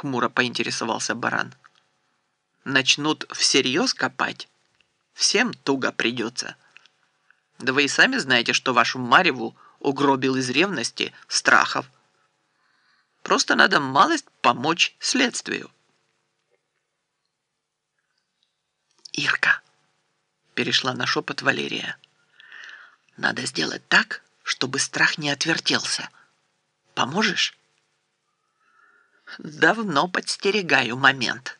хмуро поинтересовался баран. Начнут всерьез копать, всем туго придется. Да вы и сами знаете, что вашу Мареву угробил из ревности, страхов. Просто надо малость помочь следствию. Ирка, перешла на шепот Валерия. Надо сделать так, чтобы страх не отвертелся. Поможешь? Давно подстерегаю момент,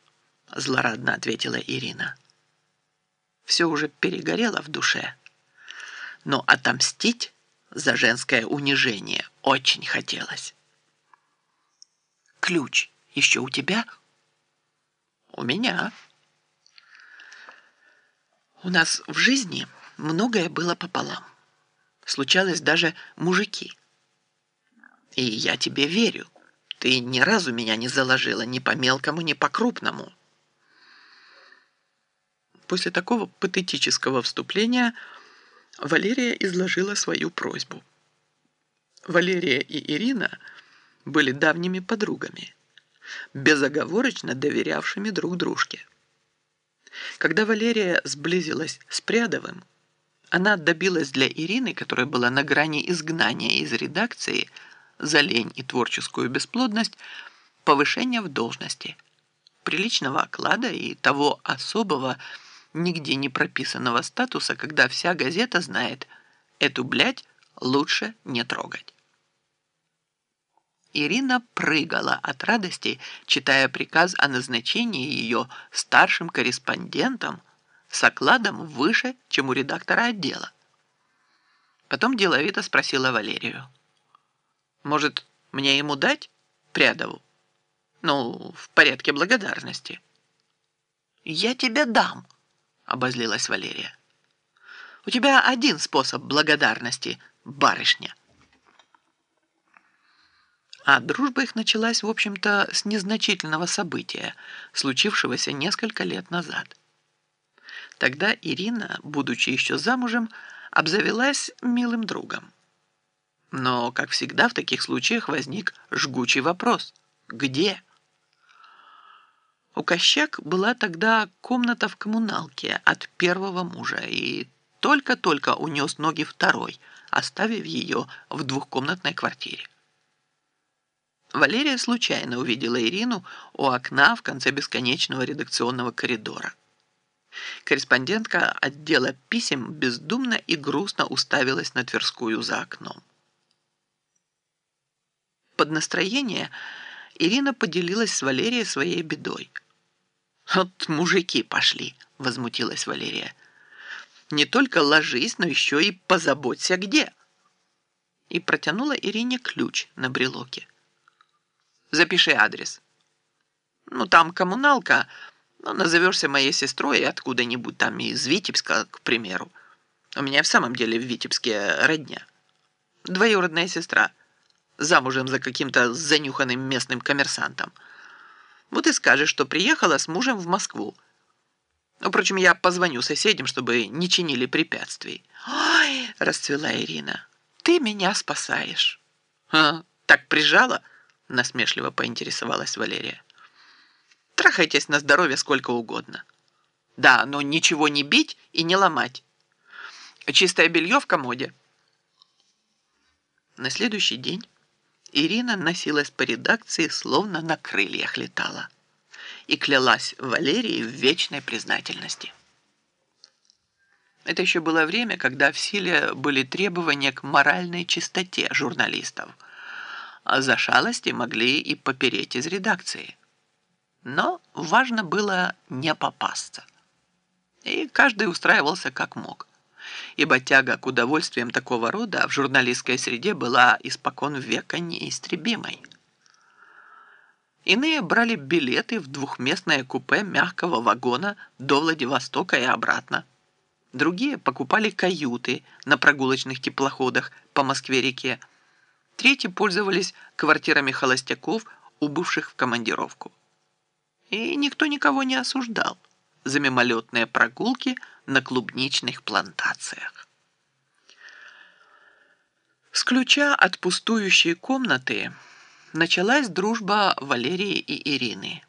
злорадно ответила Ирина. Все уже перегорело в душе, но отомстить за женское унижение очень хотелось. Ключ еще у тебя? У меня. У нас в жизни многое было пополам. Случалось даже мужики. И я тебе верю. Ты ни разу меня не заложила ни по мелкому, ни по крупному. После такого патетического вступления Валерия изложила свою просьбу. Валерия и Ирина были давними подругами, безоговорочно доверявшими друг дружке. Когда Валерия сблизилась с Прядовым, она добилась для Ирины, которая была на грани изгнания из редакции за лень и творческую бесплодность, повышения в должности, приличного оклада и того особого, нигде не прописанного статуса, когда вся газета знает «эту блядь лучше не трогать». Ирина прыгала от радости, читая приказ о назначении ее старшим корреспондентом с окладом выше, чем у редактора отдела. Потом деловито спросила Валерию. «Может, мне ему дать Прядову? Ну, в порядке благодарности». «Я тебе дам», — обозлилась Валерия. «У тебя один способ благодарности, барышня». А дружба их началась, в общем-то, с незначительного события, случившегося несколько лет назад. Тогда Ирина, будучи еще замужем, обзавелась милым другом. Но, как всегда, в таких случаях возник жгучий вопрос. Где? У Кощак была тогда комната в коммуналке от первого мужа, и только-только унес ноги второй, оставив ее в двухкомнатной квартире. Валерия случайно увидела Ирину у окна в конце бесконечного редакционного коридора. Корреспондентка отдела писем бездумно и грустно уставилась на Тверскую за окном. Под настроение Ирина поделилась с Валерией своей бедой. «Вот мужики пошли», — возмутилась Валерия. «Не только ложись, но еще и позаботься где». И протянула Ирине ключ на брелоке. Запиши адрес. Ну, там коммуналка, ну, назовешься моей сестрой откуда-нибудь там из Витебска, к примеру. У меня в самом деле в Витебске родня. Двоюродная сестра. Замужем за каким-то занюханным местным коммерсантом. Вот и скажешь, что приехала с мужем в Москву. Впрочем, я позвоню соседям, чтобы не чинили препятствий. «Ой!» – расцвела Ирина. «Ты меня спасаешь». А, так прижала? насмешливо поинтересовалась Валерия. Трахайтесь на здоровье сколько угодно. Да, но ничего не бить и не ломать. Чистое белье в комоде. На следующий день Ирина носилась по редакции, словно на крыльях летала, и клялась Валерии в вечной признательности. Это еще было время, когда в силе были требования к моральной чистоте журналистов – а за шалости могли и попереть из редакции. Но важно было не попасться. И каждый устраивался как мог, ибо тяга к удовольствиям такого рода в журналистской среде была испокон века неистребимой. Иные брали билеты в двухместное купе мягкого вагона до Владивостока и обратно. Другие покупали каюты на прогулочных теплоходах по Москве-реке, Третьи пользовались квартирами холостяков, убывших в командировку. И никто никого не осуждал за мимолетные прогулки на клубничных плантациях. С ключа от пустующей комнаты началась дружба Валерии и Ирины.